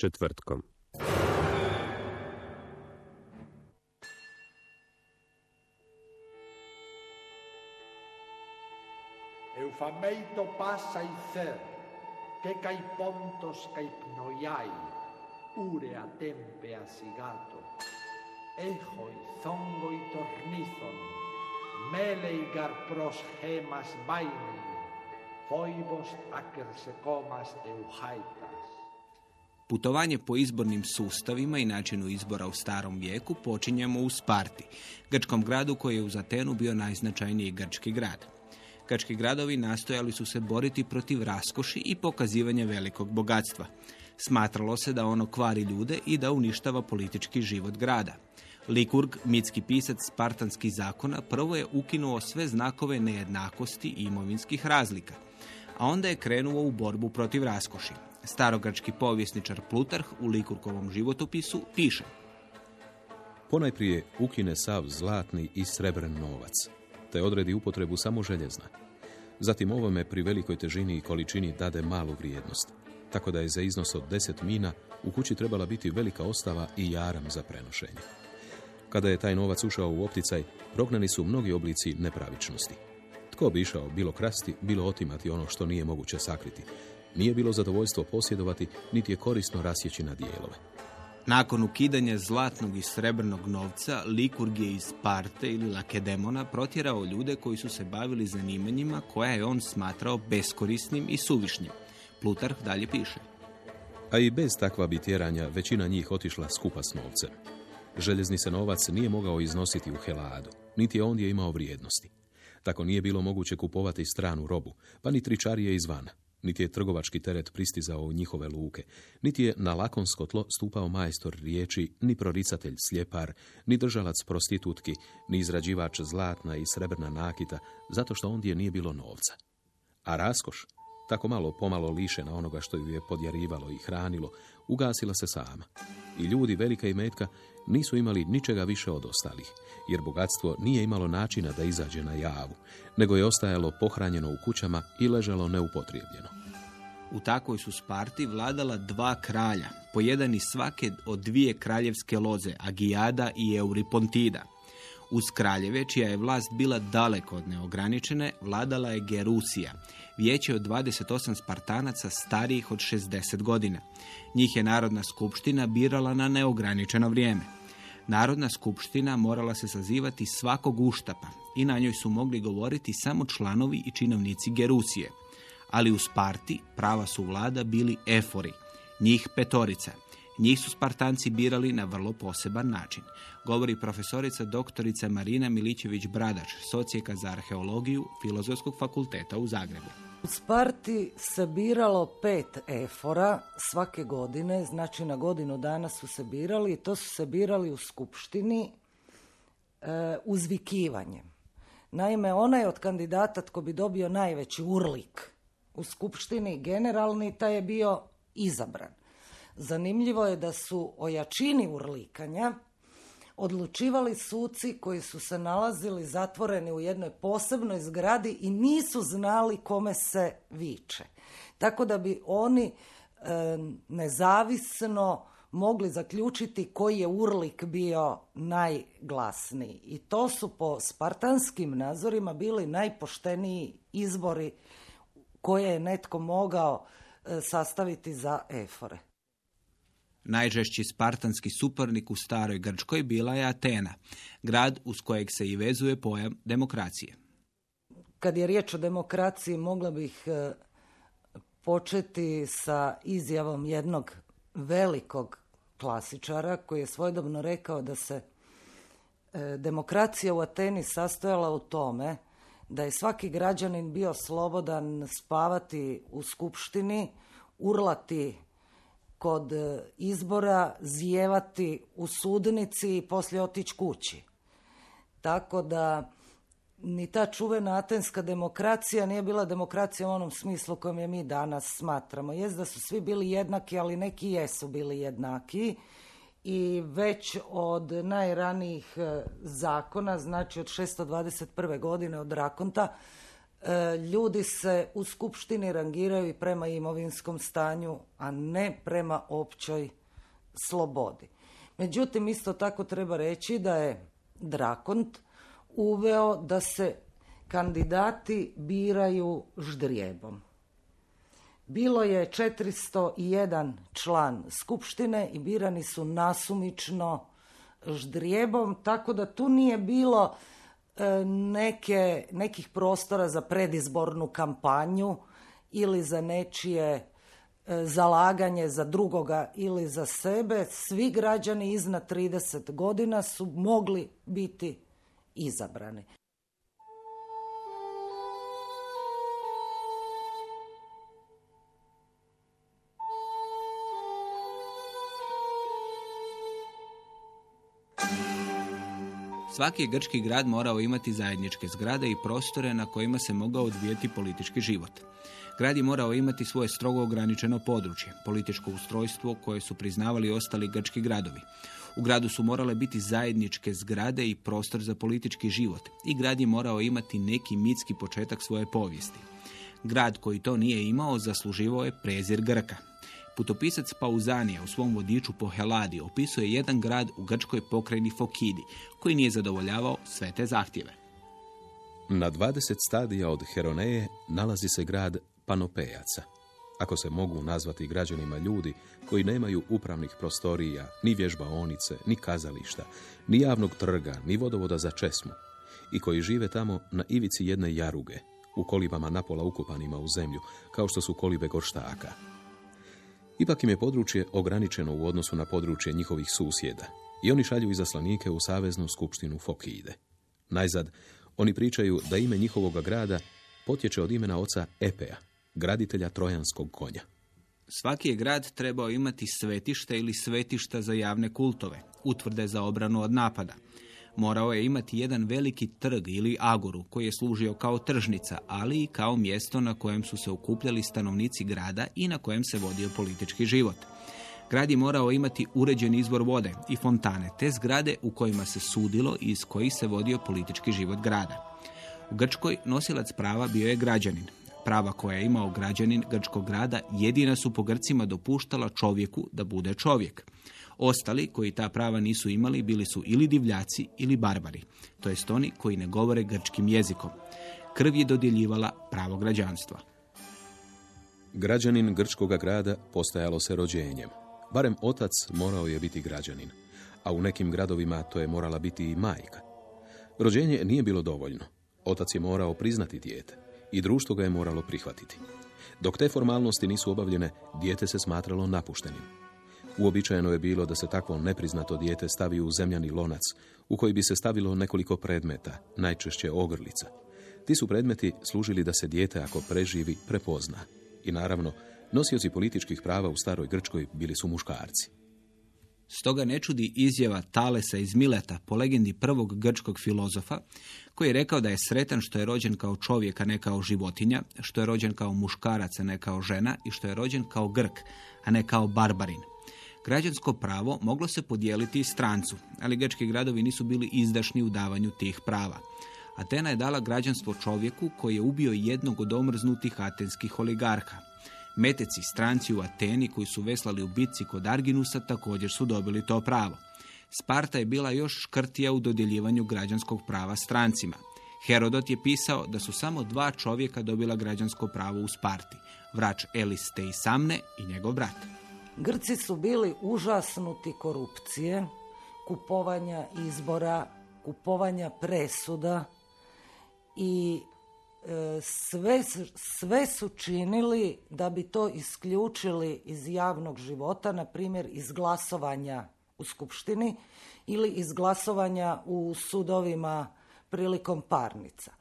četvrtkom. pasa e cer, que cai pontos caipnoiai, a tempe asigato, e zongo e tornizon, melei garpros gemas vaini, foibos acersecomas eujaito. Putovanje po izbornim sustavima i načinu izbora u starom vijeku počinjemo u Sparti, grčkom gradu koji je uz Atenu bio najznačajniji grčki grad. Grčki gradovi nastojali su se boriti protiv raskoši i pokazivanja velikog bogatstva. Smatralo se da ono kvari ljude i da uništava politički život grada. Likurg, mitski pisac spartanskih zakona, prvo je ukinuo sve znakove nejednakosti i imovinskih razlika, a onda je krenuo u borbu protiv raskoši. Starogrčki povjesničar Plutarh u Likurkovom životopisu piše Ponajprije ukine sav zlatni i srebren novac, te odredi upotrebu samo željezna. Zatim ovome pri velikoj težini i količini dade malu vrijednost, tako da je za iznos od 10 mina u kući trebala biti velika ostava i jaram za prenošenje. Kada je taj novac ušao u opticaj, prognani su mnogi oblici nepravičnosti. Tko bi išao bilo krasti, bilo otimati ono što nije moguće sakriti. Nije bilo zadovoljstvo posjedovati, niti je korisno rasjeći na dijelove. Nakon ukidanja zlatnog i srebrnog novca, Likurg je iz Sparte ili Lakedemona protjerao ljude koji su se bavili zanimanjima koja je on smatrao beskorisnim i suvišnim. Plutarh dalje piše. A i bez takva bi tjeranja većina njih otišla skupa s novcem. Željezni se novac nije mogao iznositi u Heladu, niti je ondje imao vrijednosti. Tako nije bilo moguće kupovati stranu robu, pa ni tričarije izvana. Niti je trgovački teret pristizao u njihove luke, niti je na lakonsko tlo stupao majstor riječi, ni proricatelj sljepar, ni držalac prostitutki, ni izrađivač zlatna i srebrna nakita, zato što ondje nije bilo novca. A raskoš, tako malo pomalo lišena onoga što ju je podjarivalo i hranilo, ugasila se sama. I ljudi velika i metka nisu imali ničega više od ostalih, jer bogatstvo nije imalo načina da izađe na javu, nego je ostajalo pohranjeno u kućama i ležalo neupotrijebljeno. U takvoj su Sparti vladala dva kralja, po jedan iz svake od dvije kraljevske loze, Agijada i Euripontida. Uz kraljeve, čija je vlast bila daleko od neograničene, vladala je Gerusija, vijeće od 28 Spartanaca starijih od 60 godina. Njih je Narodna skupština birala na neograničeno vrijeme. Narodna skupština morala se sazivati svakog uštapa i na njoj su mogli govoriti samo članovi i činovnici Gerusije. Ali u Sparti prava su vlada bili efori, njih petorica. Njih su Spartanci birali na vrlo poseban način. Govori profesorica doktorica Marina Milićević-Bradač, socijeka za arheologiju Filozofskog fakulteta u Zagrebu. U Sparti se biralo pet efora svake godine, znači na godinu dana su se birali i to su se birali u skupštini e, uzvikivanjem. Naime, onaj od kandidata tko bi dobio najveći urlik u skupštini generalni, taj je bio izabran. Zanimljivo je da su o jačini urlikanja odlučivali suci koji su se nalazili zatvoreni u jednoj posebnoj zgradi i nisu znali kome se viče. Tako da bi oni e, nezavisno mogli zaključiti koji je urlik bio najglasniji. I to su po spartanskim nazorima bili najpošteniji izbori koje je netko mogao e, sastaviti za efore. Najžešći spartanski suparnik u staroj Grčkoj bila je Atena, grad uz kojeg se i vezuje pojam demokracije. Kad je riječ o demokraciji, mogla bih e, početi sa izjavom jednog velikog klasičara koji je svojedobno rekao da se e, demokracija u Ateni sastojala u tome da je svaki građanin bio slobodan spavati u skupštini, urlati kod e, izbora, zijevati u sudnici i poslije otići kući. Tako da ni ta čuvena atenska demokracija nije bila demokracija u onom smislu kojem je mi danas smatramo. Jest da su svi bili jednaki, ali neki jesu bili jednaki i već od najranijih e, zakona, znači od 621. godine od Rakonta, ljudi se u skupštini rangiraju i prema imovinskom stanju, a ne prema općoj slobodi. Međutim, isto tako treba reći da je Drakont uveo da se kandidati biraju ždrijebom. Bilo je 401 član skupštine i birani su nasumično ždrijebom, tako da tu nije bilo e, neke, nekih prostora za predizbornu kampanju ili za nečije e, zalaganje za drugoga ili za sebe. Svi građani iznad 30 godina su mogli biti izabrani. Svaki je grčki grad morao imati zajedničke zgrade i prostore na kojima se mogao odvijeti politički život. Grad je morao imati svoje strogo ograničeno područje, političko ustrojstvo koje su priznavali ostali grčki gradovi. U gradu su morale biti zajedničke zgrade i prostor za politički život i grad je morao imati neki mitski početak svoje povijesti. Grad koji to nije imao zasluživao je prezir Grka. Putopisac Pauzanija u svom vodiču po Heladi opisuje jedan grad u grčkoj pokrajini Fokidi, koji nije zadovoljavao sve te zahtjeve. Na 20 stadija od Heroneje nalazi se grad Panopejaca. Ako se mogu nazvati građanima ljudi koji nemaju upravnih prostorija, ni vježbaonice, ni kazališta, ni javnog trga, ni vodovoda za česmu, i koji žive tamo na ivici jedne jaruge, u kolibama napola ukupanima u zemlju, kao što su kolibe gorštaka. Ipak im je područje ograničeno u odnosu na područje njihovih susjeda i oni šalju izaslanike u Saveznu skupštinu Fokide. Najzad, oni pričaju da ime njihovoga grada potječe od imena oca Epea, graditelja trojanskog konja. Svaki je grad trebao imati svetište ili svetišta za javne kultove, utvrde za obranu od napada. Morao je imati jedan veliki trg ili agoru koji je služio kao tržnica, ali i kao mjesto na kojem su se okupljali stanovnici grada i na kojem se vodio politički život. Grad je morao imati uređen izvor vode i fontane, te zgrade u kojima se sudilo i iz kojih se vodio politički život grada. U Grčkoj nosilac prava bio je građanin. Prava koja je imao građanin grčkog grada jedina su po Grcima dopuštala čovjeku da bude čovjek. Ostali koji ta prava nisu imali bili su ili divljaci ili barbari, to jest oni koji ne govore grčkim jezikom. Krv je dodjeljivala pravo građanstva. Građanin grčkoga grada postajalo se rođenjem. Barem otac morao je biti građanin, a u nekim gradovima to je morala biti i majka. Rođenje nije bilo dovoljno. Otac je morao priznati dijete i društvo ga je moralo prihvatiti. Dok te formalnosti nisu obavljene, dijete se smatralo napuštenim. Uobičajeno je bilo da se takvo nepriznato dijete stavi u zemljani lonac, u koji bi se stavilo nekoliko predmeta, najčešće ogrlica. Ti su predmeti služili da se dijete, ako preživi, prepozna. I naravno, nosioci političkih prava u staroj Grčkoj bili su muškarci. Stoga ne čudi izjava Talesa iz Mileta po legendi prvog grčkog filozofa, koji je rekao da je sretan što je rođen kao čovjek, a ne kao životinja, što je rođen kao muškarac, a ne kao žena i što je rođen kao Grk, a ne kao barbarin. Građansko pravo moglo se podijeliti strancu, ali grčki gradovi nisu bili izdašni u davanju tih prava. Atena je dala građanstvo čovjeku koji je ubio jednog od omrznutih atenskih oligarha. Meteci stranci u Ateni koji su veslali u bitci kod Arginusa također su dobili to pravo. Sparta je bila još škrtija u dodjeljivanju građanskog prava strancima. Herodot je pisao da su samo dva čovjeka dobila građansko pravo u Sparti, vrač Elis te i Samne i njegov brat. Grci su bili užasnuti korupcije, kupovanja izbora, kupovanja presuda i e, sve, sve su činili da bi to isključili iz javnog života, na primjer iz glasovanja u skupštini ili iz glasovanja u sudovima prilikom parnica.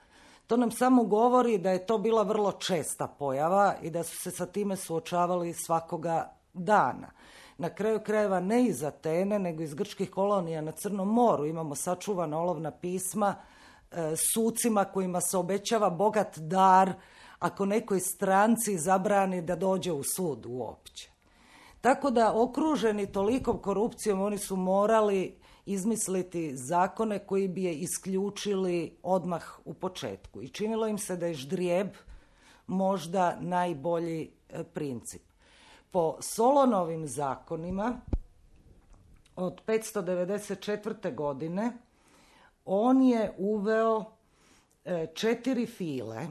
To nam samo govori da je to bila vrlo česta pojava i da su se sa time suočavali svakoga dana. Na kraju krajeva ne iz Atene, nego iz grčkih kolonija na Crnom moru imamo sačuvana olovna pisma e, sucima kojima se obećava bogat dar ako nekoj stranci zabrani da dođe u sud uopće. Tako da okruženi tolikom korupcijom oni su morali izmisliti zakone koji bi je isključili odmah u početku. I činilo im se da je ždrijeb možda najbolji e, princip. Po Solonovim zakonima od 594. godine on je uveo e, četiri file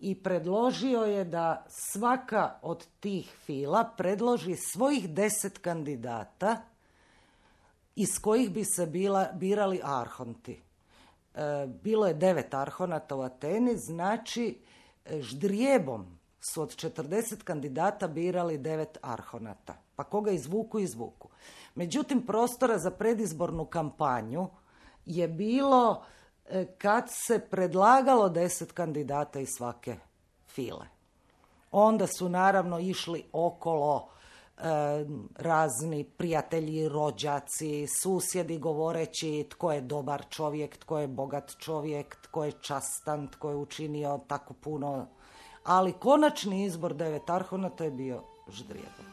i predložio je da svaka od tih fila predloži svojih deset kandidata iz kojih bi se bila, birali arhonti. E, bilo je devet arhonata u Ateni, znači e, ždrijebom su od 40 kandidata birali devet arhonata. Pa koga izvuku, izvuku. Međutim, prostora za predizbornu kampanju je bilo e, kad se predlagalo deset kandidata iz svake file. Onda su naravno išli okolo e, razni prijatelji, rođaci, susjedi govoreći tko je dobar čovjek, tko je bogat čovjek, tko je častan, tko je učinio tako puno. Ali konačni izbor devet arhonata je bio ždrijebom.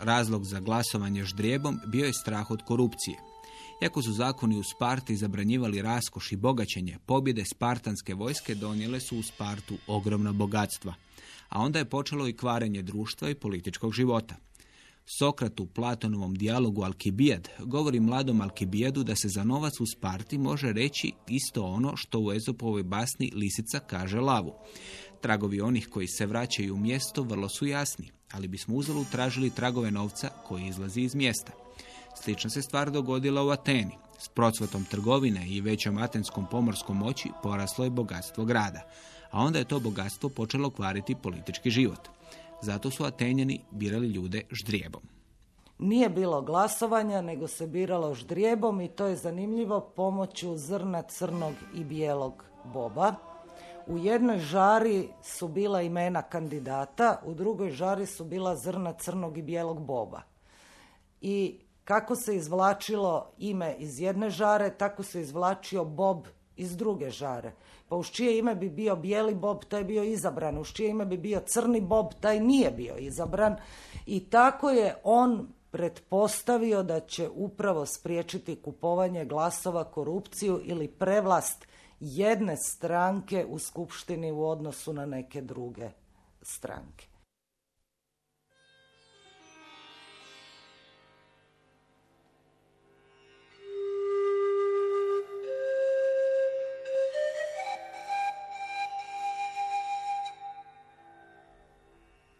Razlog za glasovanje ždrijebom bio je strah od korupcije. Iako su zakoni u Sparti zabranjivali raskoš i bogaćenje, pobjede spartanske vojske donijele su u Spartu ogromna bogatstva. A onda je počelo i kvarenje društva i političkog života. Sokrat u Platonovom dijalogu Alkibijad govori mladom Alkibijadu da se za novac u Sparti može reći isto ono što u Ezopovoj basni Lisica kaže lavu. Tragovi onih koji se vraćaju u mjesto vrlo su jasni, ali bismo uzalud tražili tragove novca koji izlazi iz mjesta. Slična se stvar dogodila u Ateni. S procvatom trgovine i većom atenskom pomorskom moći poraslo je bogatstvo grada, a onda je to bogatstvo počelo kvariti politički život. Zato su Atenjani birali ljude ždrijebom. Nije bilo glasovanja, nego se biralo ždrijebom i to je zanimljivo pomoću zrna crnog i bijelog boba. U jednoj žari su bila imena kandidata, u drugoj žari su bila zrna crnog i bijelog boba. I kako se izvlačilo ime iz jedne žare, tako se izvlačio bob iz druge žare. Pa uz čije ime bi bio bijeli bob, taj je bio izabran. Uz čije ime bi bio crni bob, taj nije bio izabran. I tako je on pretpostavio da će upravo spriječiti kupovanje glasova, korupciju ili prevlast jedne stranke u skupštini u odnosu na neke druge stranke.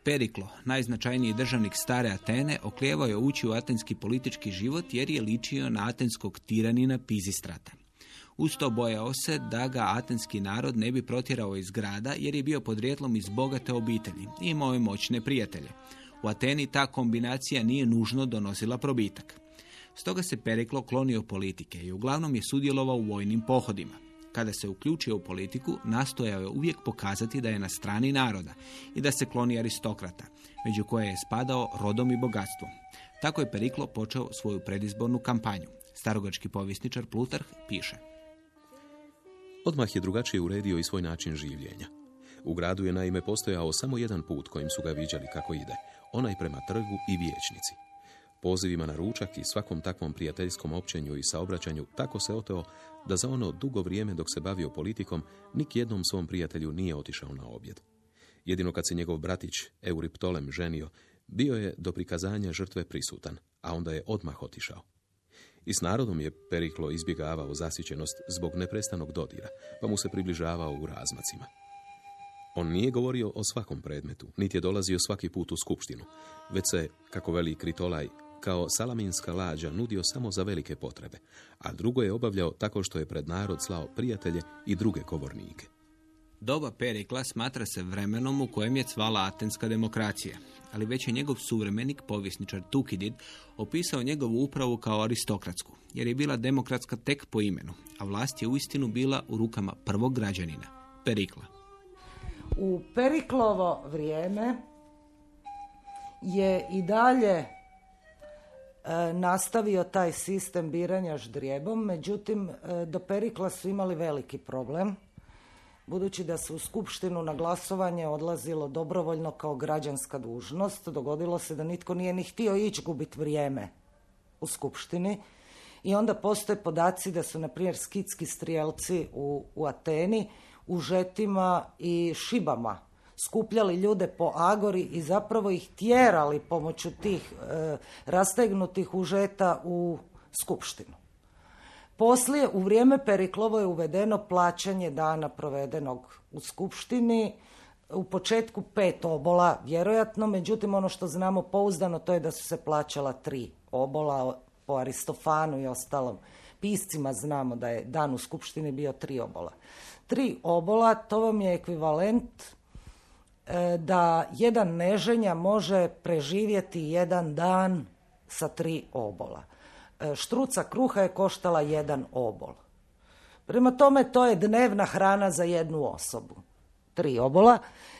Periklo, najznačajniji državnik stare Atene, oklijevao je ući u atenski politički život jer je ličio na atenskog tiranina Pizistrata. Uz to bojao se da ga atenski narod ne bi protjerao iz grada jer je bio podrijetlom iz bogate obitelji i imao je moćne prijatelje. U Ateni ta kombinacija nije nužno donosila probitak. Stoga se Periklo klonio politike i uglavnom je sudjelovao u vojnim pohodima. Kada se uključio u politiku, nastojao je uvijek pokazati da je na strani naroda i da se kloni aristokrata, među koje je spadao rodom i bogatstvom. Tako je Periklo počeo svoju predizbornu kampanju. Starogački povjesničar Plutarh piše. Odmah je drugačije uredio i svoj način življenja. U gradu je naime postojao samo jedan put kojim su ga viđali kako ide, onaj prema trgu i vijećnici. Pozivima na ručak i svakom takvom prijateljskom općenju i saobraćanju tako se oteo da za ono dugo vrijeme dok se bavio politikom nik jednom svom prijatelju nije otišao na objed. Jedino kad se njegov bratić Euriptolem ženio, bio je do prikazanja žrtve prisutan, a onda je odmah otišao. I s narodom je Periklo izbjegavao zasićenost zbog neprestanog dodira, pa mu se približavao u razmacima. On nije govorio o svakom predmetu, niti je dolazio svaki put u skupštinu, već se, kako veli Kritolaj, kao salaminska lađa nudio samo za velike potrebe, a drugo je obavljao tako što je pred narod slao prijatelje i druge govornike. Doba Perikla smatra se vremenom u kojem je cvala atenska demokracija, ali već je njegov suvremenik, povjesničar Tukidid, opisao njegovu upravu kao aristokratsku, jer je bila demokratska tek po imenu, a vlast je uistinu bila u rukama prvog građanina, Perikla. U Periklovo vrijeme je i dalje nastavio taj sistem biranja ždrijebom, međutim e, do Perikla su imali veliki problem budući da se u skupštinu na glasovanje odlazilo dobrovoljno kao građanska dužnost, dogodilo se da nitko nije ni htio ići gubiti vrijeme u skupštini i onda postoje podaci da su, na primjer, skitski strijelci u, u Ateni u žetima i šibama skupljali ljude po agori i zapravo ih tjerali pomoću tih e, rastegnutih užeta u skupštinu. Poslije, u vrijeme Periklovo je uvedeno plaćanje dana provedenog u skupštini, u početku pet obola, vjerojatno, međutim ono što znamo pouzdano to je da su se plaćala tri obola po Aristofanu i ostalom piscima znamo da je dan u skupštini bio tri obola. Tri obola, to vam je ekvivalent da jedan neženja može preživjeti jedan dan sa tri obola. E, štruca kruha je koštala jedan obol. Prema tome to je dnevna hrana za jednu osobu. Tri obola.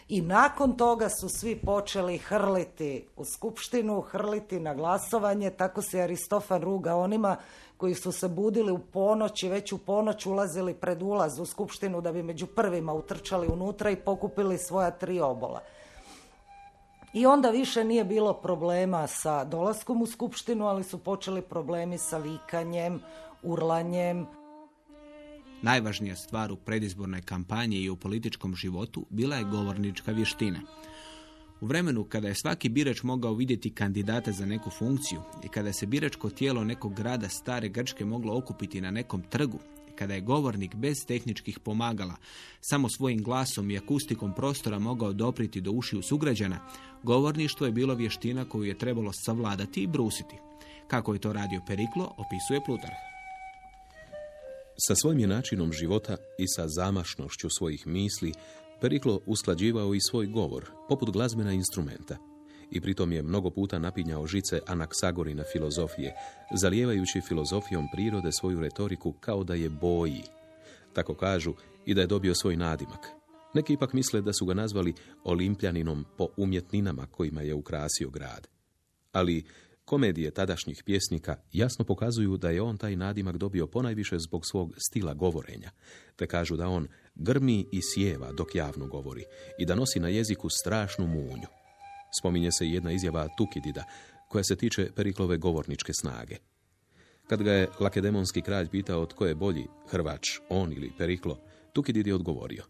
I nakon toga su svi počeli hrliti u skupštinu, hrliti na glasovanje, tako se Aristofan ruga onima koji su se budili u ponoć i već u ponoć ulazili pred ulaz u skupštinu da bi među prvima utrčali unutra i pokupili svoja tri obola. I onda više nije bilo problema sa dolaskom u skupštinu, ali su počeli problemi sa vikanjem, urlanjem. Najvažnija stvar u predizbornoj kampanji i u političkom životu bila je govornička vještina. U vremenu kada je svaki birač mogao vidjeti kandidata za neku funkciju i kada se biračko tijelo nekog grada stare Grčke moglo okupiti na nekom trgu kada je govornik bez tehničkih pomagala samo svojim glasom i akustikom prostora mogao dopriti do ušiju sugrađana, govorništvo je bilo vještina koju je trebalo savladati i brusiti. Kako je to radio Periklo, opisuje Plutarh. Sa svojim je načinom života i sa zamašnošću svojih misli Periklo usklađivao i svoj govor, poput glazbena instrumenta – i pritom je mnogo puta napinjao žice anaksagorina filozofije, zalijevajući filozofijom prirode svoju retoriku kao da je boji. Tako kažu i da je dobio svoj nadimak. Neki ipak misle da su ga nazvali olimpljaninom po umjetninama kojima je ukrasio grad. Ali komedije tadašnjih pjesnika jasno pokazuju da je on taj nadimak dobio ponajviše zbog svog stila govorenja, te kažu da on grmi i sjeva dok javno govori i da nosi na jeziku strašnu munju. Spominje se jedna izjava Tukidida, koja se tiče Periklove govorničke snage. Kad ga je lakedemonski kralj pitao tko je bolji, Hrvač, on ili Periklo, Tukidid je odgovorio.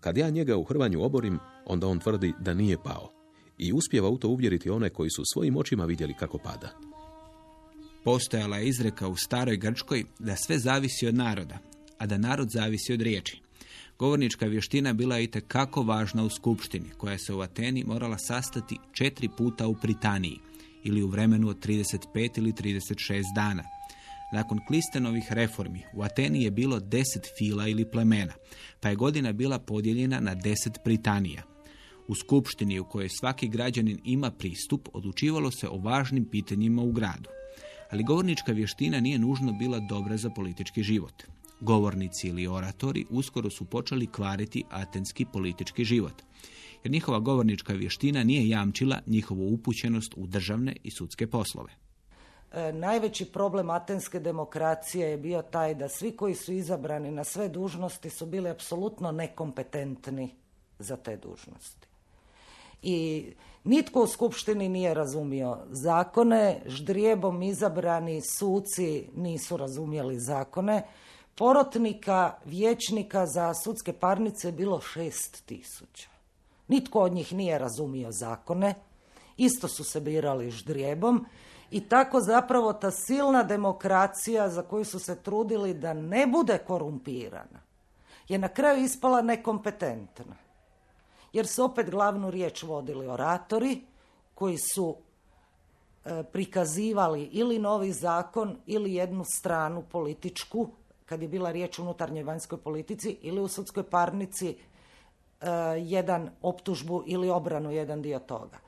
Kad ja njega u Hrvanju oborim, onda on tvrdi da nije pao. I uspjeva u to uvjeriti one koji su svojim očima vidjeli kako pada. Postojala je izreka u staroj Grčkoj da sve zavisi od naroda, a da narod zavisi od riječi. Govornička vještina bila je kako važna u skupštini, koja se u Ateni morala sastati četiri puta u Britaniji ili u vremenu od 35 ili 36 dana. Nakon Klistenovih reformi u Ateni je bilo deset fila ili plemena, pa je godina bila podijeljena na deset Britanija. U skupštini u kojoj svaki građanin ima pristup odlučivalo se o važnim pitanjima u gradu. Ali govornička vještina nije nužno bila dobra za politički život. Govornici ili oratori uskoro su počeli kvariti atenski politički život, jer njihova govornička vještina nije jamčila njihovu upućenost u državne i sudske poslove. E, najveći problem atenske demokracije je bio taj da svi koji su izabrani na sve dužnosti su bili apsolutno nekompetentni za te dužnosti. I nitko u skupštini nije razumio zakone, ždrijebom izabrani suci nisu razumjeli zakone, porotnika, vječnika za sudske parnice bilo šest tisuća. Nitko od njih nije razumio zakone, isto su se birali ždrijebom i tako zapravo ta silna demokracija za koju su se trudili da ne bude korumpirana je na kraju ispala nekompetentna. jer su opet glavnu riječ vodili oratori koji su e, prikazivali ili novi zakon ili jednu stranu političku, kad je bila riječ o unutarnjoj vanjskoj politici ili u sudskoj parnici e, jedan optužbu ili obranu jedan dio toga.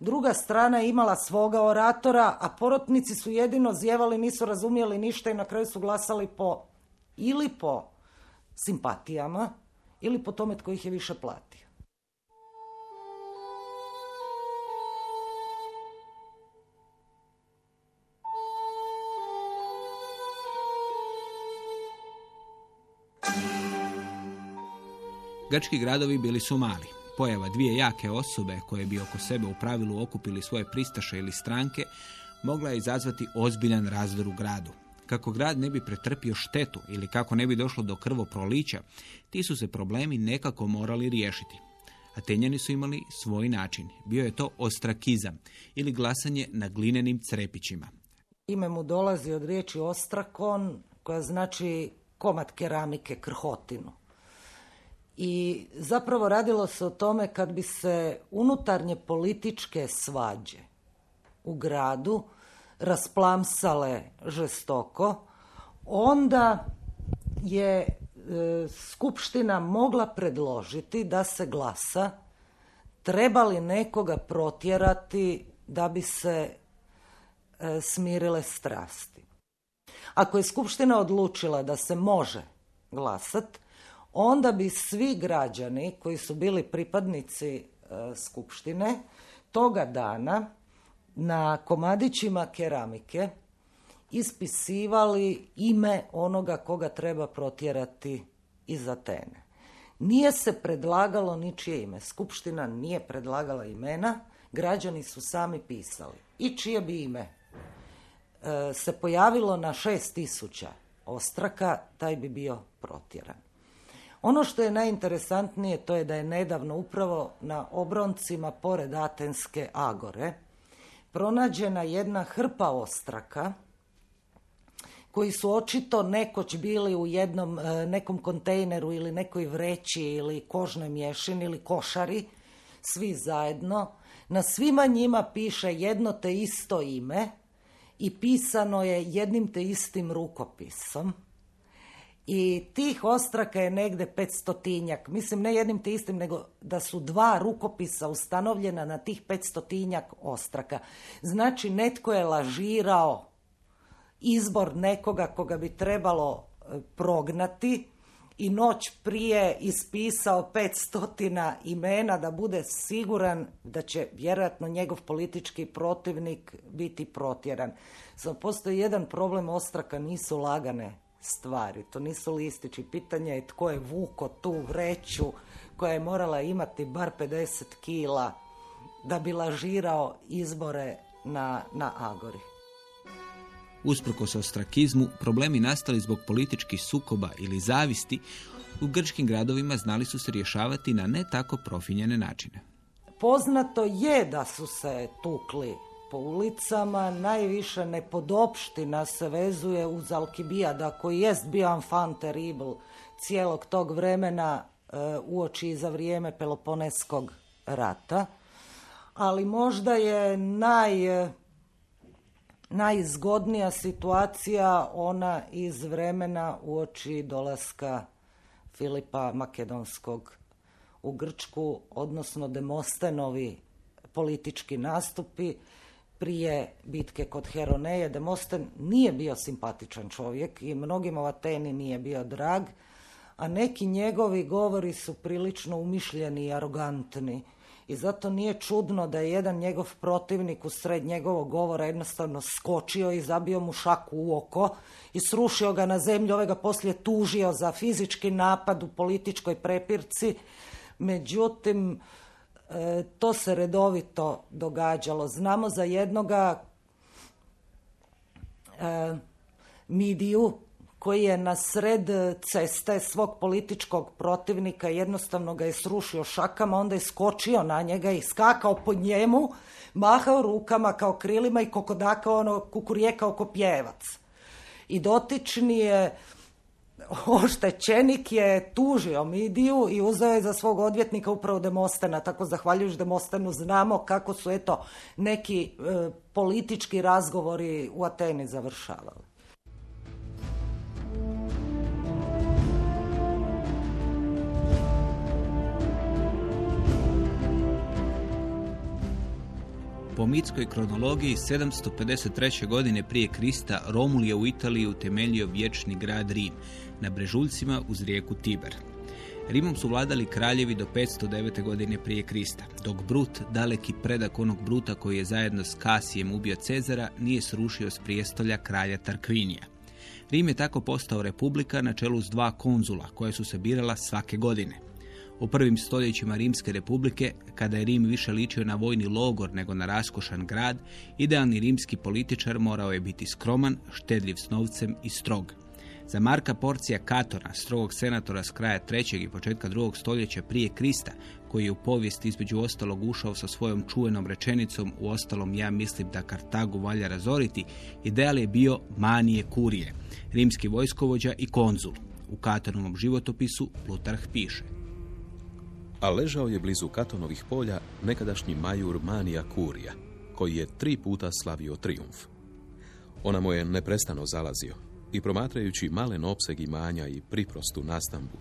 Druga strana je imala svoga oratora, a porotnici su jedino zjevali, nisu razumjeli ništa i na kraju su glasali po ili po simpatijama ili po tome tko ih je više platio. Grčki gradovi bili su mali. Pojava dvije jake osobe koje bi oko sebe u pravilu okupili svoje pristaše ili stranke mogla je izazvati ozbiljan razdor u gradu. Kako grad ne bi pretrpio štetu ili kako ne bi došlo do krvoprolića, ti su se problemi nekako morali riješiti. Atenjani su imali svoj način. Bio je to ostrakizam ili glasanje na glinenim crepićima. Ime mu dolazi od riječi ostrakon, koja znači komad keramike, krhotinu. I zapravo radilo se o tome kad bi se unutarnje političke svađe u gradu rasplamsale žestoko, onda je e, skupština mogla predložiti da se glasa treba li nekoga protjerati da bi se e, smirile strasti. Ako je skupština odlučila da se može glasat, onda bi svi građani koji su bili pripadnici e, skupštine toga dana na komadićima keramike ispisivali ime onoga koga treba protjerati iz Atene. Nije se predlagalo ničije ime. Skupština nije predlagala imena, građani su sami pisali. I čije bi ime e, se pojavilo na šest tisuća ostraka, taj bi bio protjeran. Ono što je najinteresantnije to je da je nedavno upravo na obroncima pored Atenske Agore pronađena jedna hrpa ostraka koji su očito nekoć bili u jednom e, nekom kontejneru ili nekoj vreći ili kožnoj mješini ili košari, svi zajedno. Na svima njima piše jedno te isto ime i pisano je jednim te istim rukopisom i tih ostraka je negde petstotinjak. Mislim, ne jednim te istim, nego da su dva rukopisa ustanovljena na tih petstotinjak ostraka. Znači, netko je lažirao izbor nekoga koga bi trebalo e, prognati i noć prije ispisao petstotina imena da bude siguran da će vjerojatno njegov politički protivnik biti protjeran. Samo postoji jedan problem ostraka, nisu lagane stvari. To nisu listići. Pitanje je tko je vuko tu vreću koja je morala imati bar 50 kila da bi lažirao izbore na, na Agori. Usprkos ostrakizmu, problemi nastali zbog političkih sukoba ili zavisti u grčkim gradovima znali su se rješavati na ne tako profinjene načine. Poznato je da su se tukli po ulicama, najviše nepodopština se vezuje uz Alkibijada koji jest bio enfant terrible cijelog tog vremena e, uoči i za vrijeme Peloponeskog rata. Ali možda je naj, e, najzgodnija situacija ona iz vremena uoči dolaska Filipa Makedonskog u Grčku, odnosno Demostenovi politički nastupi prije bitke kod Heroneje, Demosten nije bio simpatičan čovjek i mnogima u Ateni nije bio drag, a neki njegovi govori su prilično umišljeni i arogantni. I zato nije čudno da je jedan njegov protivnik u sred njegovog govora jednostavno skočio i zabio mu šaku u oko i srušio ga na zemlju, ovaj ga poslije tužio za fizički napad u političkoj prepirci. Međutim, E, to se redovito događalo. Znamo za jednoga e, Midiju koji je na sred ceste svog političkog protivnika jednostavno ga je srušio šakama, onda je skočio na njega i skakao po njemu, mahao rukama kao krilima i kokodakao ono kukurijekao ko pjevac. I dotični je oštećenik je tužio Midiju i uzeo je za svog odvjetnika upravo Demostena. Tako zahvaljujući Demostenu znamo kako su eto neki e, politički razgovori u Ateni završavali. Po mitskoj kronologiji 753. godine prije Krista Romul je u Italiji utemeljio vječni grad Rim na brežuljcima uz rijeku Tiber. Rimom su vladali kraljevi do 509. godine prije Krista, dok Brut, daleki predak onog Bruta koji je zajedno s Kasijem ubio Cezara, nije srušio s prijestolja kralja Tarkvinija. Rim je tako postao republika na čelu s dva konzula koja su se birala svake godine. U prvim stoljećima Rimske republike, kada je Rim više ličio na vojni logor nego na raskošan grad, idealni rimski političar morao je biti skroman, štedljiv s novcem i strog. Za Marka Porcija Katona, strogog senatora s kraja trećeg i početka drugog stoljeća prije Krista, koji je u povijest između ostalog ušao sa svojom čuvenom rečenicom u ostalom ja mislim da Kartagu valja razoriti, ideal je bio manije kurije, rimski vojskovođa i konzul. U Katonovom životopisu Plutarh piše a ležao je blizu Katonovih polja nekadašnji majur Manija Kurija, koji je tri puta slavio triumf. Ona mu je neprestano zalazio i promatrajući malen opseg imanja i priprostu nastambu,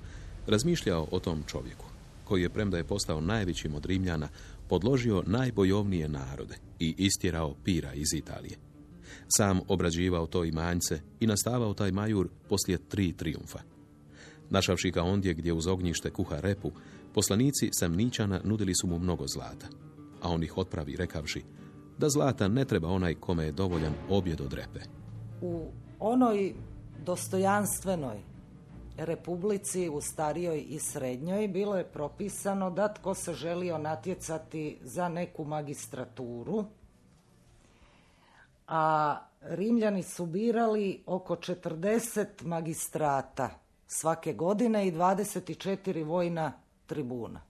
razmišljao o tom čovjeku, koji je, premda je postao najvećim od Rimljana, podložio najbojovnije narode i istjerao pira iz Italije. Sam obrađivao to imanjce i nastavao taj majur poslije tri triumfa. Našavši ga ondje gdje uz ognjište kuha repu, Poslanici Samničana nudili su mu mnogo zlata, a on ih otpravi rekavši da zlata ne treba onaj kome je dovoljan objed od repe. U onoj dostojanstvenoj republici u starijoj i srednjoj bilo je propisano da tko se želio natjecati za neku magistraturu, a Rimljani su birali oko 40 magistrata svake godine i 24 vojna tribuna.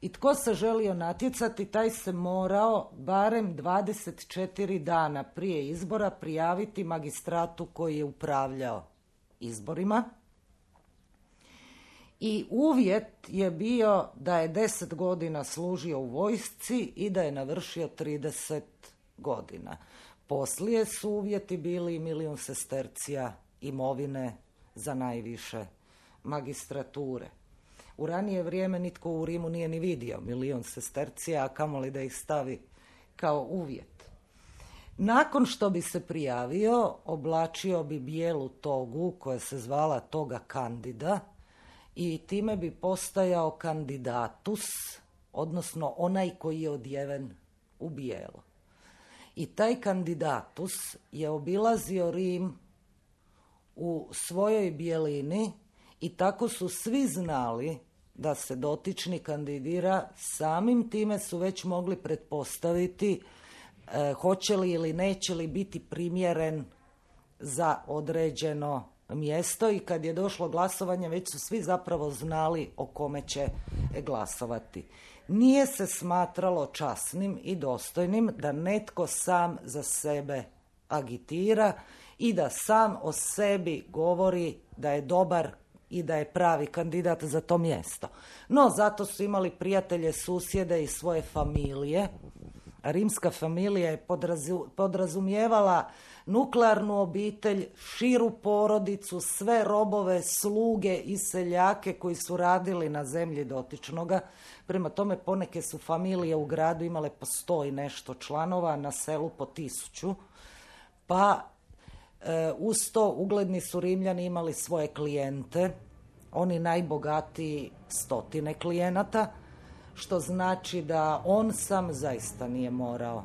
I tko se želio natjecati, taj se morao barem 24 dana prije izbora prijaviti magistratu koji je upravljao izborima. I uvjet je bio da je 10 godina služio u vojsci i da je navršio 30 godina. Poslije su uvjeti bili milijun sestercija imovine za najviše magistrature. U ranije vrijeme nitko u Rimu nije ni vidio milion sestercija, a kamoli da ih stavi kao uvjet. Nakon što bi se prijavio, oblačio bi bijelu togu koja se zvala toga kandida i time bi postajao kandidatus, odnosno onaj koji je odjeven u bijelo. I taj kandidatus je obilazio Rim u svojoj bijelini i tako su svi znali da se dotični kandidira, samim time su već mogli pretpostaviti e, hoće li ili neće li biti primjeren za određeno mjesto i kad je došlo glasovanje već su svi zapravo znali o kome će glasovati. Nije se smatralo časnim i dostojnim da netko sam za sebe agitira i da sam o sebi govori da je dobar i da je pravi kandidat za to mjesto. No, zato su imali prijatelje, susjede i svoje familije. Rimska familija je podrazumijevala nuklearnu obitelj, širu porodicu, sve robove, sluge i seljake koji su radili na zemlji dotičnoga. Prema tome poneke su familije u gradu imale po sto i nešto članova, na selu po tisuću. Pa uz to ugledni su Rimljani imali svoje klijente, oni najbogatiji stotine klijenata, što znači da on sam zaista nije morao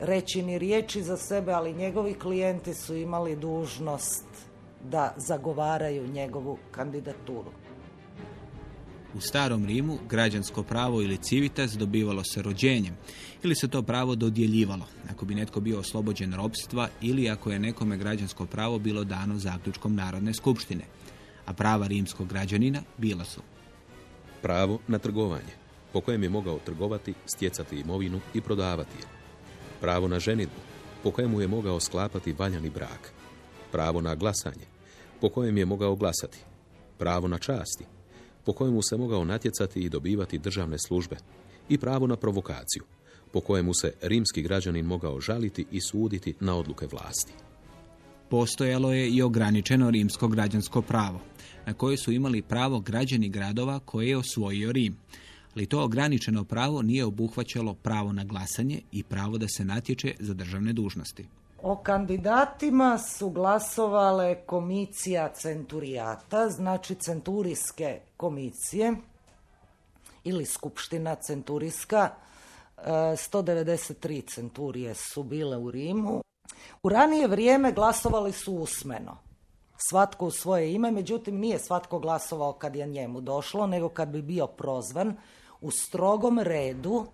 reći ni riječi za sebe, ali njegovi klijenti su imali dužnost da zagovaraju njegovu kandidaturu. U starom Rimu građansko pravo ili civitas dobivalo se rođenjem ili se to pravo dodjeljivalo ako bi netko bio oslobođen robstva ili ako je nekome građansko pravo bilo dano zaključkom Narodne skupštine. A prava rimskog građanina bila su pravo na trgovanje, po kojem je mogao trgovati, stjecati imovinu i prodavati je. Pravo na ženitbu, po kojemu je mogao sklapati valjani brak. Pravo na glasanje, po kojem je mogao glasati, pravo na časti, po kojemu se mogao natjecati i dobivati državne službe, i pravo na provokaciju, po kojemu se rimski građanin mogao žaliti i suditi na odluke vlasti. Postojalo je i ograničeno rimsko građansko pravo, na koje su imali pravo građani gradova koje je osvojio Rim. Ali to ograničeno pravo nije obuhvaćalo pravo na glasanje i pravo da se natječe za državne dužnosti. O kandidatima su glasovale komisija centurijata, znači centurijske komisije ili skupština centurijska. E, 193 centurije su bile u Rimu. U ranije vrijeme glasovali su usmeno. Svatko u svoje ime, međutim nije svatko glasovao kad je njemu došlo, nego kad bi bio prozvan u strogom redu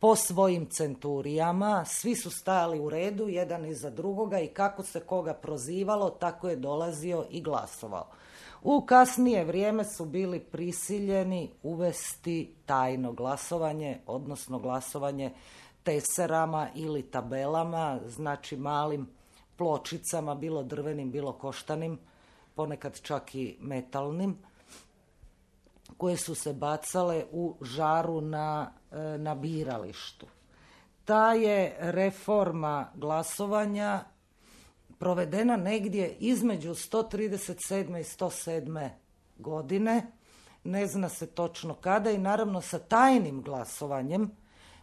po svojim centurijama, svi su stajali u redu, jedan iza drugoga i kako se koga prozivalo, tako je dolazio i glasovao. U kasnije vrijeme su bili prisiljeni uvesti tajno glasovanje, odnosno glasovanje teserama ili tabelama, znači malim pločicama, bilo drvenim, bilo koštanim, ponekad čak i metalnim, koje su se bacale u žaru na, e, na biralištu. Ta je reforma glasovanja provedena negdje između 137. i 107. godine, ne zna se točno kada i naravno sa tajnim glasovanjem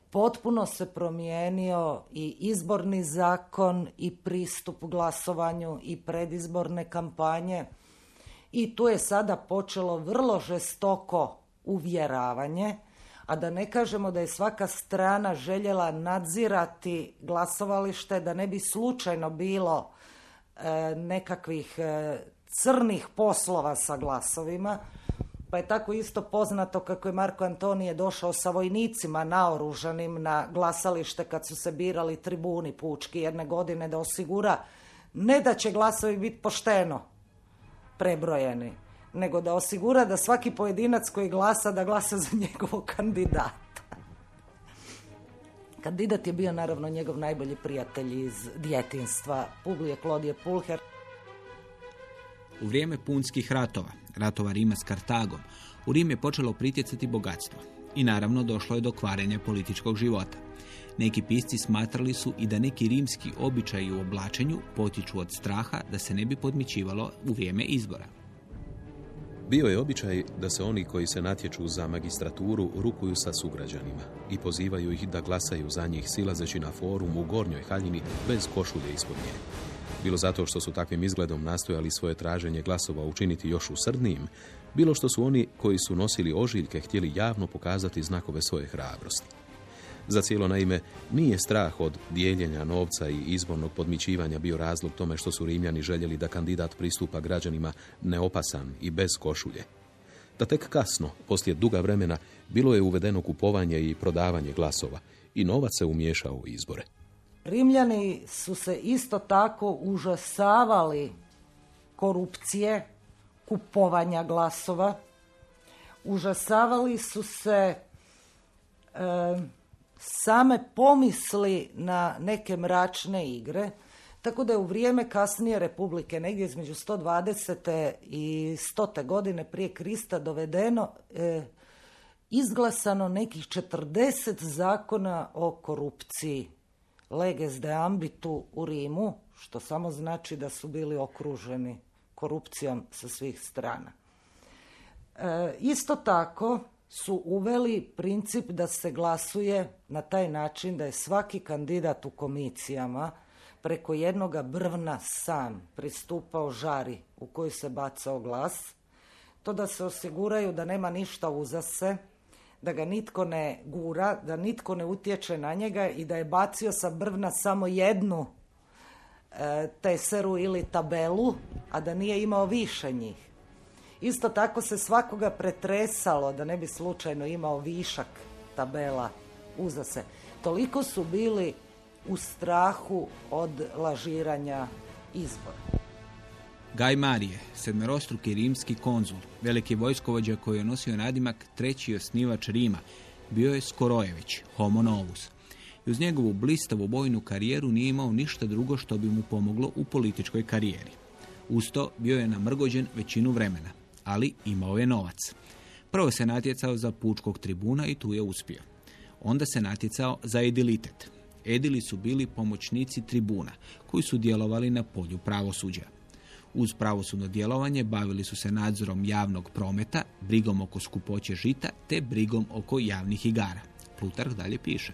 potpuno se promijenio i izborni zakon i pristup glasovanju i predizborne kampanje i tu je sada počelo vrlo žestoko uvjeravanje, a da ne kažemo da je svaka strana željela nadzirati glasovalište da ne bi slučajno bilo e, nekakvih e, crnih poslova sa glasovima, pa je tako isto poznato kako je Marko Antonije došao sa vojnicima naoružanim na glasalište kad su se birali tribuni pučki jedne godine da osigura ne da će glasovi biti pošteno prebrojeni, nego da osigura da svaki pojedinac koji glasa da glasa za njegovog kandidata. Kandidat je bio naravno njegov najbolji prijatelj iz djetinstva, Publije Klodije Pulher. U vrijeme punskih ratova, ratova Rima s Kartagom, u Rim je počelo pritjecati bogatstvo. I naravno došlo je do kvarenja političkog života. Neki pisci smatrali su i da neki rimski običaji u oblačenju potiču od straha da se ne bi podmićivalo u vrijeme izbora. Bio je običaj da se oni koji se natječu za magistraturu rukuju sa sugrađanima i pozivaju ih da glasaju za njih silazeći na forum u gornjoj haljini bez košulje ispod nje. Bilo zato što su takvim izgledom nastojali svoje traženje glasova učiniti još usrdnijim, bilo što su oni koji su nosili ožiljke htjeli javno pokazati znakove svoje hrabrosti. Za cijelo naime nije strah od dijeljenja novca i izbornog podmićivanja bio razlog tome što su Rimljani željeli da kandidat pristupa građanima neopasan i bez košulje. Da tek kasno, poslije duga vremena, bilo je uvedeno kupovanje i prodavanje glasova i novac se umiješao u izbore. Rimljani su se isto tako užasavali korupcije, kupovanja glasova. Užasavali su se e, same pomisli na neke mračne igre, tako da je u vrijeme kasnije Republike, negdje između 120. i 100. godine prije Krista dovedeno, e, izglasano nekih 40 zakona o korupciji leges de ambitu u Rimu, što samo znači da su bili okruženi korupcijom sa svih strana. E, isto tako su uveli princip da se glasuje na taj način da je svaki kandidat u komisijama preko jednoga brvna sam pristupao žari u koju se bacao glas, to da se osiguraju da nema ništa uza se, da ga nitko ne gura, da nitko ne utječe na njega i da je bacio sa brvna samo jednu e, teseru ili tabelu, a da nije imao više njih. Isto tako se svakoga pretresalo da ne bi slučajno imao višak tabela uza se. Toliko su bili u strahu od lažiranja izbora. Gaj Marije, sedmerostruki rimski konzul, veliki vojskovođa koji je nosio nadimak treći osnivač Rima, bio je Skorojević, homo novus. I uz njegovu blistavu bojnu karijeru nije imao ništa drugo što bi mu pomoglo u političkoj karijeri. Usto bio je namrgođen većinu vremena, ali imao je novac. Prvo se natjecao za pučkog tribuna i tu je uspio. Onda se natjecao za edilitet. Edili su bili pomoćnici tribuna koji su djelovali na polju pravosuđa. Uz pravosudno djelovanje bavili su se nadzorom javnog prometa, brigom oko skupoće žita te brigom oko javnih igara. Plutarh dalje piše.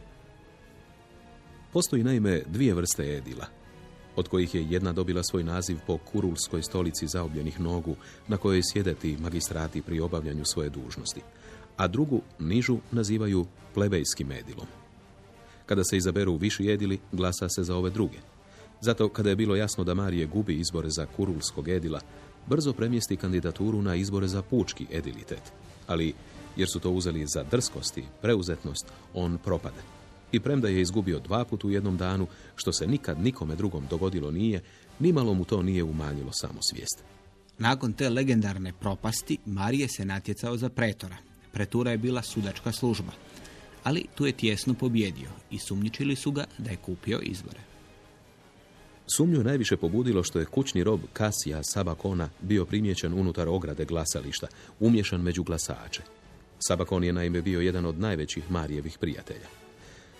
Postoji naime dvije vrste edila, od kojih je jedna dobila svoj naziv po kurulskoj stolici zaobljenih nogu na kojoj sjedeti magistrati pri obavljanju svoje dužnosti, a drugu, nižu, nazivaju plebejskim edilom. Kada se izaberu viši edili, glasa se za ove druge. Zato, kada je bilo jasno da Marije gubi izbore za kurulskog edila, brzo premjesti kandidaturu na izbore za pučki edilitet. Ali, jer su to uzeli za drskosti, preuzetnost, on propade. I premda je izgubio dva put u jednom danu, što se nikad nikome drugom dogodilo nije, nimalo mu to nije umanjilo samosvijest. Nakon te legendarne propasti, Marije se natjecao za pretora. Pretura je bila sudačka služba. Ali tu je tjesno pobjedio i sumnjičili su ga da je kupio izbore. Sumnju najviše pobudilo što je kućni rob Kasija Sabakona bio primjećen unutar ograde glasališta, umješan među glasače. Sabakon je naime bio jedan od najvećih Marijevih prijatelja.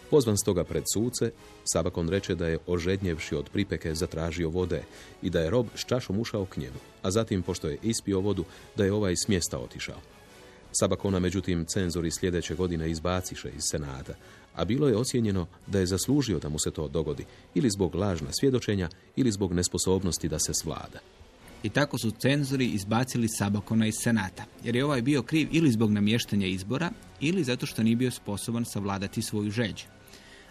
Pozvan stoga pred suce, Sabakon reče da je ožednjevši od pripeke zatražio vode i da je rob s čašom ušao k njemu, a zatim, pošto je ispio vodu, da je ovaj s mjesta otišao. Sabakona, međutim, cenzori sljedeće godine izbaciše iz senata, a bilo je ocijenjeno da je zaslužio da mu se to dogodi, ili zbog lažna svjedočenja, ili zbog nesposobnosti da se svlada. I tako su cenzori izbacili Sabakona iz senata, jer je ovaj bio kriv ili zbog namještanja izbora, ili zato što nije bio sposoban savladati svoju žeđ.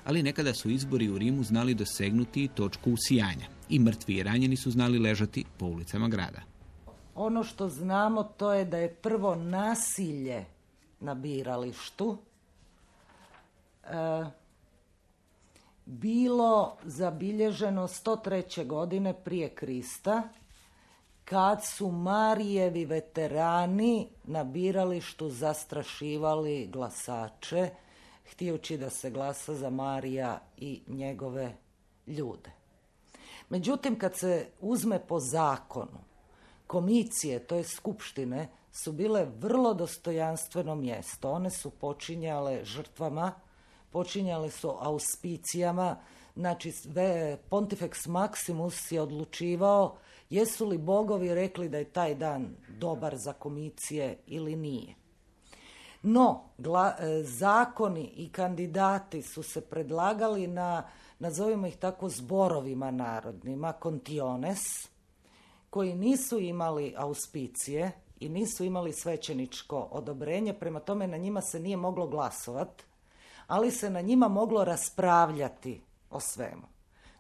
Ali nekada su izbori u Rimu znali dosegnuti točku usijanja i mrtvi i ranjeni su znali ležati po ulicama grada. Ono što znamo to je da je prvo nasilje na biralištu e, bilo zabilježeno 103. godine prije Krista kad su Marijevi veterani na biralištu zastrašivali glasače htijući da se glasa za Marija i njegove ljude. Međutim, kad se uzme po zakonu, komisije, to je skupštine, su bile vrlo dostojanstveno mjesto. One su počinjale žrtvama, počinjale su auspicijama, znači Pontifex Maximus je odlučivao jesu li bogovi rekli da je taj dan dobar za komisije ili nije. No, e, zakoni i kandidati su se predlagali na, nazovimo ih tako, zborovima narodnima, kontiones, koji nisu imali auspicije i nisu imali svećeničko odobrenje, prema tome na njima se nije moglo glasovat, ali se na njima moglo raspravljati o svemu.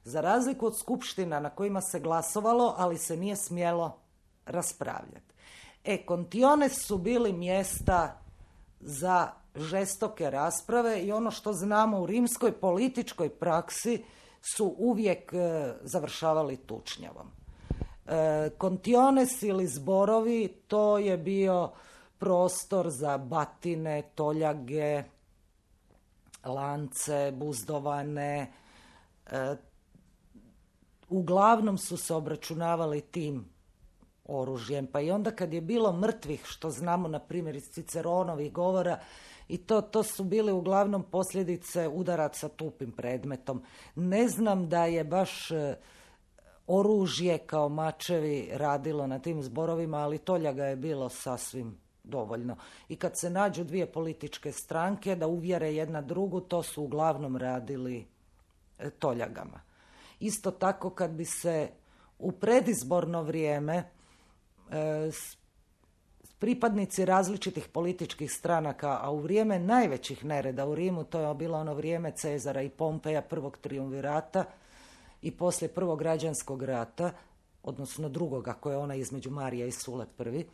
Za razliku od skupština na kojima se glasovalo, ali se nije smjelo raspravljati. E, kontiones su bili mjesta za žestoke rasprave i ono što znamo u rimskoj političkoj praksi su uvijek e, završavali tučnjavom. E, kontiones ili zborovi to je bio prostor za batine, toljage, lance, buzdovane. E, uglavnom su se obračunavali tim oružjem. Pa i onda kad je bilo mrtvih, što znamo na primjer iz Ciceronovih govora, i to, to su bile uglavnom posljedice udaraca tupim predmetom. Ne znam da je baš e, oružje kao mačevi radilo na tim zborovima, ali toljaga je bilo sasvim dovoljno. I kad se nađu dvije političke stranke da uvjere jedna drugu, to su uglavnom radili e, toljagama. Isto tako kad bi se u predizborno vrijeme E, pripadnici različitih političkih stranaka, a u vrijeme najvećih nereda u Rimu, to je bilo ono vrijeme Cezara i Pompeja, prvog triumvirata i poslije prvog građanskog rata, odnosno drugoga koje je ona između Marija i Sule prvi.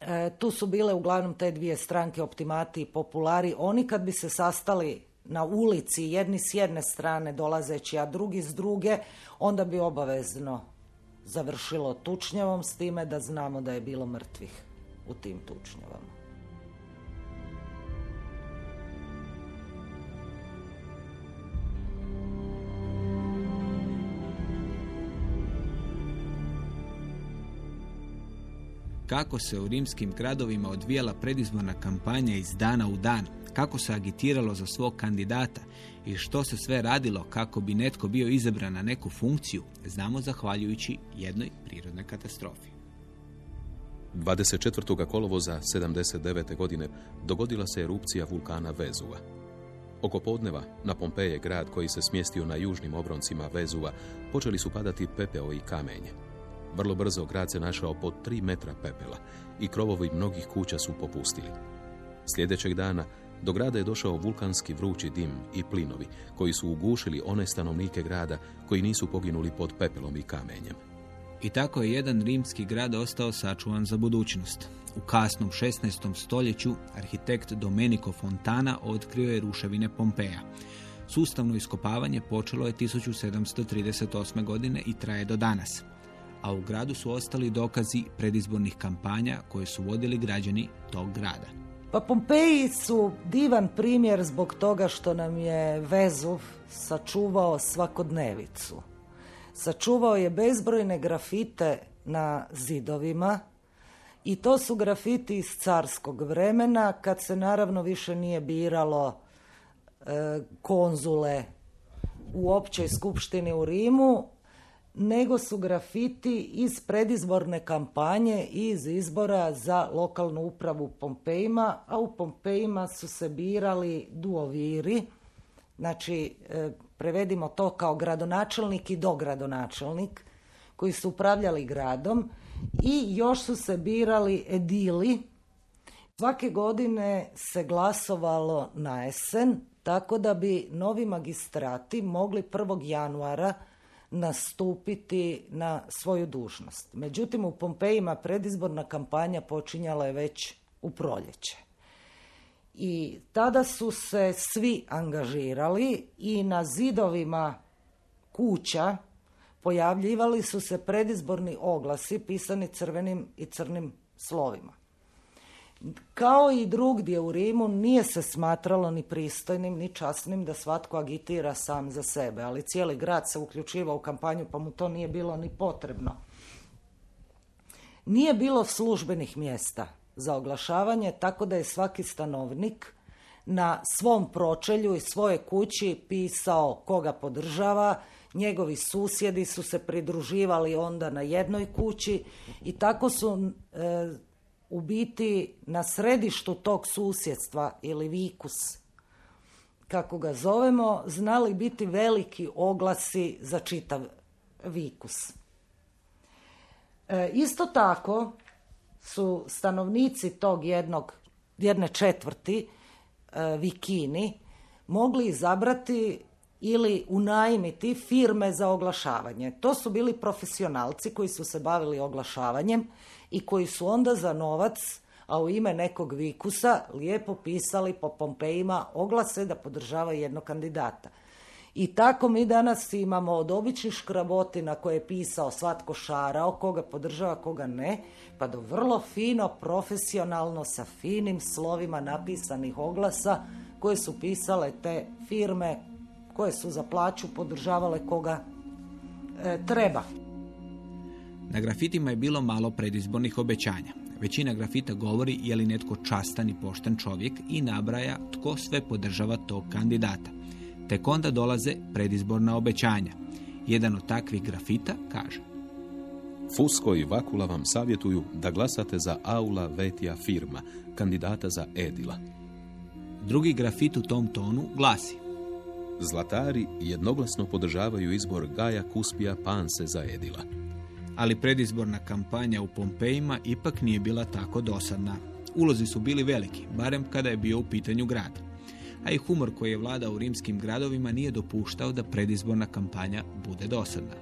E, tu su bile uglavnom te dvije stranke, optimati i populari. Oni kad bi se sastali na ulici, jedni s jedne strane dolazeći, a drugi s druge, onda bi obavezno završilo tučnjavom s time da znamo da je bilo mrtvih u tim tučnjavama. kako se u rimskim gradovima odvijala predizborna kampanja iz dana u dan, kako se agitiralo za svog kandidata i što se sve radilo kako bi netko bio izabran na neku funkciju, znamo zahvaljujući jednoj prirodnoj katastrofi. 24. kolovoza 79. godine dogodila se erupcija vulkana Vezuva. Oko podneva, na Pompeje, grad koji se smjestio na južnim obroncima Vezuva, počeli su padati pepeo i kamenje. Vrlo brzo grad se našao pod 3 metra pepela i krovovi mnogih kuća su popustili. Sljedećeg dana do grada je došao vulkanski vrući dim i plinovi koji su ugušili one stanovnike grada koji nisu poginuli pod pepelom i kamenjem. I tako je jedan rimski grad ostao sačuvan za budućnost. U kasnom 16. stoljeću arhitekt Domenico Fontana otkrio je ruševine Pompeja. Sustavno iskopavanje počelo je 1738. godine i traje do danas. A u gradu su ostali dokazi predizbornih kampanja koje su vodili građani tog grada. Pa Pompeji su divan primjer zbog toga što nam je Vezuv sačuvao svakodnevicu. Sačuvao je bezbrojne grafite na zidovima i to su grafiti iz carskog vremena kad se naravno više nije biralo e, konzule u općoj skupštini u Rimu, nego su grafiti iz predizborne kampanje i iz izbora za lokalnu upravu u Pompejima, a u Pompejima su se birali duoviri, znači e, prevedimo to kao gradonačelnik i dogradonačelnik, koji su upravljali gradom i još su se birali edili. Svake godine se glasovalo na esen, tako da bi novi magistrati mogli 1. januara nastupiti na svoju dužnost. Međutim, u Pompejima predizborna kampanja počinjala je već u proljeće. I tada su se svi angažirali i na zidovima kuća pojavljivali su se predizborni oglasi pisani crvenim i crnim slovima. Kao i drugdje u Rimu nije se smatralo ni pristojnim ni časnim da svatko agitira sam za sebe, ali cijeli grad se uključivao u kampanju pa mu to nije bilo ni potrebno. Nije bilo službenih mjesta za oglašavanje, tako da je svaki stanovnik na svom pročelju i svoje kući pisao koga podržava, njegovi susjedi su se pridruživali onda na jednoj kući i tako su e, u biti na središtu tog susjedstva ili vikus, kako ga zovemo, znali biti veliki oglasi za čitav vikus. E, isto tako su stanovnici tog jednog, jedne četvrti e, vikini mogli izabrati ili unajmiti firme za oglašavanje. To su bili profesionalci koji su se bavili oglašavanjem i koji su onda za novac, a u ime nekog vikusa, lijepo pisali po Pompejima oglase da podržava jednog kandidata. I tako mi danas imamo od običnih škrabotina koje je pisao svatko šarao, koga podržava, koga ne, pa do vrlo fino, profesionalno, sa finim slovima napisanih oglasa koje su pisale te firme koje su za plaću podržavale koga e, treba. Na grafitima je bilo malo predizbornih obećanja. Većina grafita govori je li netko častan i pošten čovjek i nabraja tko sve podržava tog kandidata. Tek onda dolaze predizborna obećanja. Jedan od takvih grafita kaže Fusko i Vakula vam savjetuju da glasate za Aula Vetija firma, kandidata za Edila. Drugi grafit u tom tonu glasi Zlatari jednoglasno podržavaju izbor Gaja Kuspija Panse za Edila. Ali predizborna kampanja u Pompejima ipak nije bila tako dosadna. Ulozi su bili veliki, barem kada je bio u pitanju grad. A i humor koji je vladao u rimskim gradovima nije dopuštao da predizborna kampanja bude dosadna.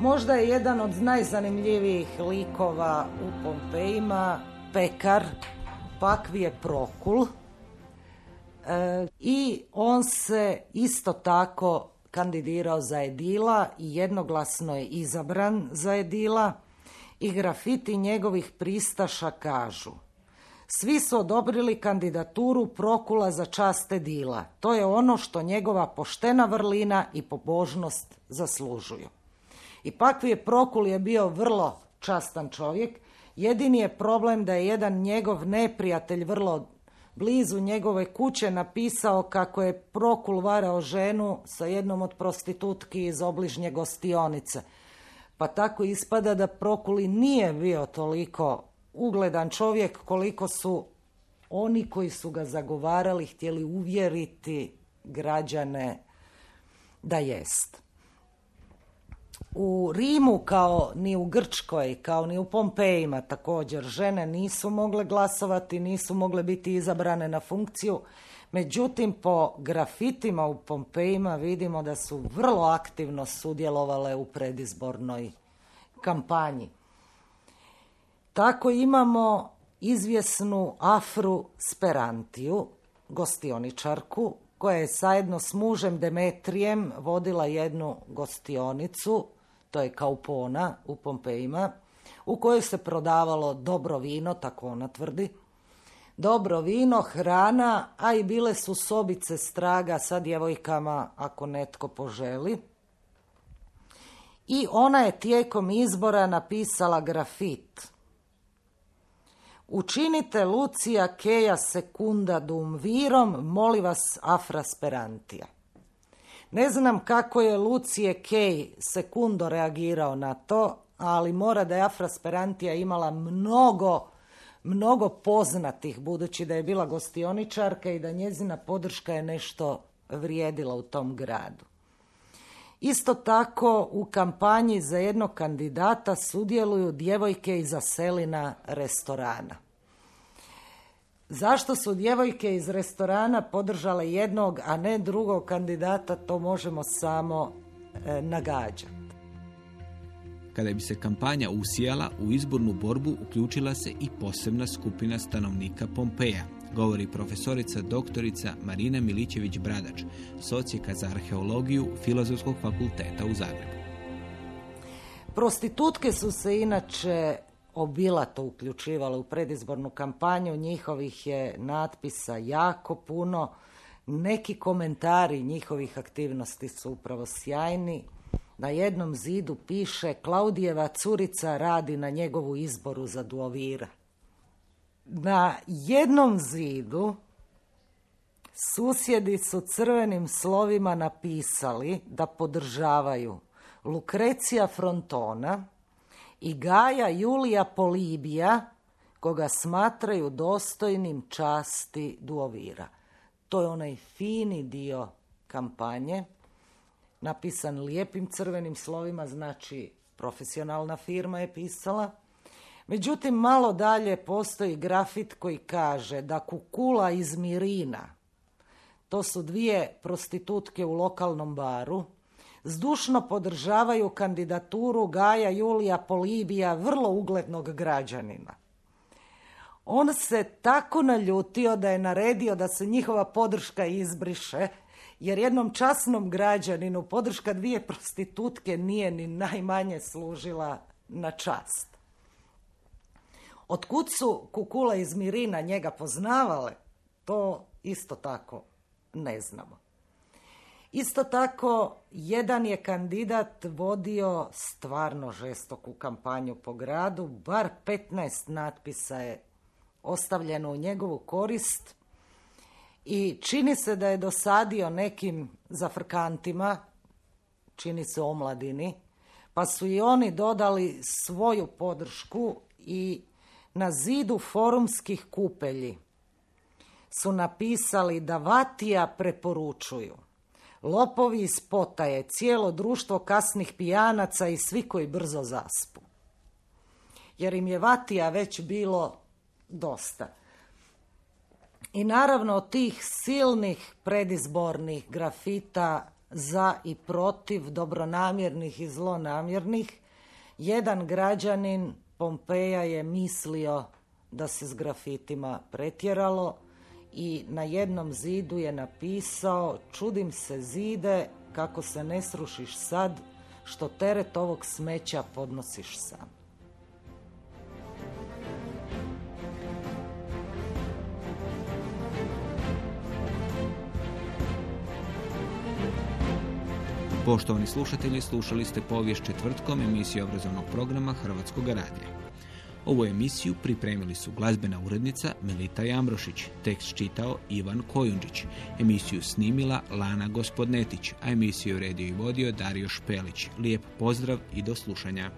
Možda je jedan od najzanimljivijih likova u Pompejima pekar Pakvije Prokul, E, I on se isto tako kandidirao za Edila i jednoglasno je izabran za Edila i grafiti njegovih pristaša kažu svi su odobrili kandidaturu Prokula za čast Edila. To je ono što njegova poštena vrlina i pobožnost zaslužuju. I Pakvi je Prokul je bio vrlo častan čovjek Jedini je problem da je jedan njegov neprijatelj vrlo blizu njegove kuće napisao kako je Prokul varao ženu sa jednom od prostitutki iz obližnje gostionice. Pa tako ispada da Prokuli nije bio toliko ugledan čovjek koliko su oni koji su ga zagovarali htjeli uvjeriti građane da jest. U Rimu kao ni u Grčkoj, kao ni u Pompejima također žene nisu mogle glasovati, nisu mogle biti izabrane na funkciju. Međutim, po grafitima u Pompejima vidimo da su vrlo aktivno sudjelovale u predizbornoj kampanji. Tako imamo izvjesnu Afru Sperantiju, gostioničarku, koja je zajedno s mužem Demetrijem vodila jednu gostionicu, to je Kaupona u Pompejima, u kojoj se prodavalo dobro vino, tako ona tvrdi, dobro vino, hrana, a i bile su sobice straga sa djevojkama ako netko poželi. I ona je tijekom izbora napisala grafit. Učinite Lucija Keja sekunda dum virom, moli vas afra sperantija. Ne znam kako je Lucije Kej sekundo reagirao na to, ali mora da je Afra Sperantija imala mnogo, mnogo poznatih, budući da je bila gostioničarka i da njezina podrška je nešto vrijedila u tom gradu. Isto tako u kampanji za jednog kandidata sudjeluju djevojke iz Aselina restorana. Zašto su djevojke iz restorana podržale jednog, a ne drugog kandidata, to možemo samo e, nagađati. Kada bi se kampanja usijala, u izbornu borbu uključila se i posebna skupina stanovnika Pompeja, govori profesorica doktorica Marina Milićević-Bradač, socijeka za arheologiju Filozofskog fakulteta u Zagrebu. Prostitutke su se inače obilato uključivale u predizbornu kampanju, njihovih je natpisa jako puno, neki komentari njihovih aktivnosti su upravo sjajni. Na jednom zidu piše Klaudijeva curica radi na njegovu izboru za duovira. Na jednom zidu susjedi su crvenim slovima napisali da podržavaju Lukrecija Frontona i Gaja Julija Polibija, koga smatraju dostojnim časti duovira. To je onaj fini dio kampanje, napisan lijepim crvenim slovima, znači profesionalna firma je pisala. Međutim, malo dalje postoji grafit koji kaže da Kukula iz Mirina, to su dvije prostitutke u lokalnom baru, zdušno podržavaju kandidaturu Gaja Julija Polibija, vrlo uglednog građanina. On se tako naljutio da je naredio da se njihova podrška izbriše, jer jednom časnom građaninu podrška dvije prostitutke nije ni najmanje služila na čast. Otkud su Kukula iz Mirina njega poznavale, to isto tako ne znamo. Isto tako, jedan je kandidat vodio stvarno žestoku kampanju po gradu, bar 15 natpisa je ostavljeno u njegovu korist. I čini se da je dosadio nekim zafrkantima, čini se omladini, pa su i oni dodali svoju podršku i na zidu forumskih kupelji su napisali da Vatija preporučuju – Lopovi iz potaje, cijelo društvo kasnih pijanaca i svi koji brzo zaspu. Jer im je vatija već bilo dosta. I naravno od tih silnih predizbornih grafita za i protiv dobronamjernih i zlonamjernih, jedan građanin Pompeja je mislio da se s grafitima pretjeralo i na jednom zidu je napisao čudim se zide kako se ne srušiš sad što teret ovog smeća podnosiš sam. Poštovani slušatelji, slušali ste povijest četvrtkom emisije obrazovnog programa Hrvatskog radija. Ovu emisiju pripremili su glazbena urednica Melita Jamrošić, tekst čitao Ivan Kojundžić, emisiju snimila Lana Gospodnetić, a emisiju redio i vodio Dario Špelić. Lijep pozdrav i do slušanja.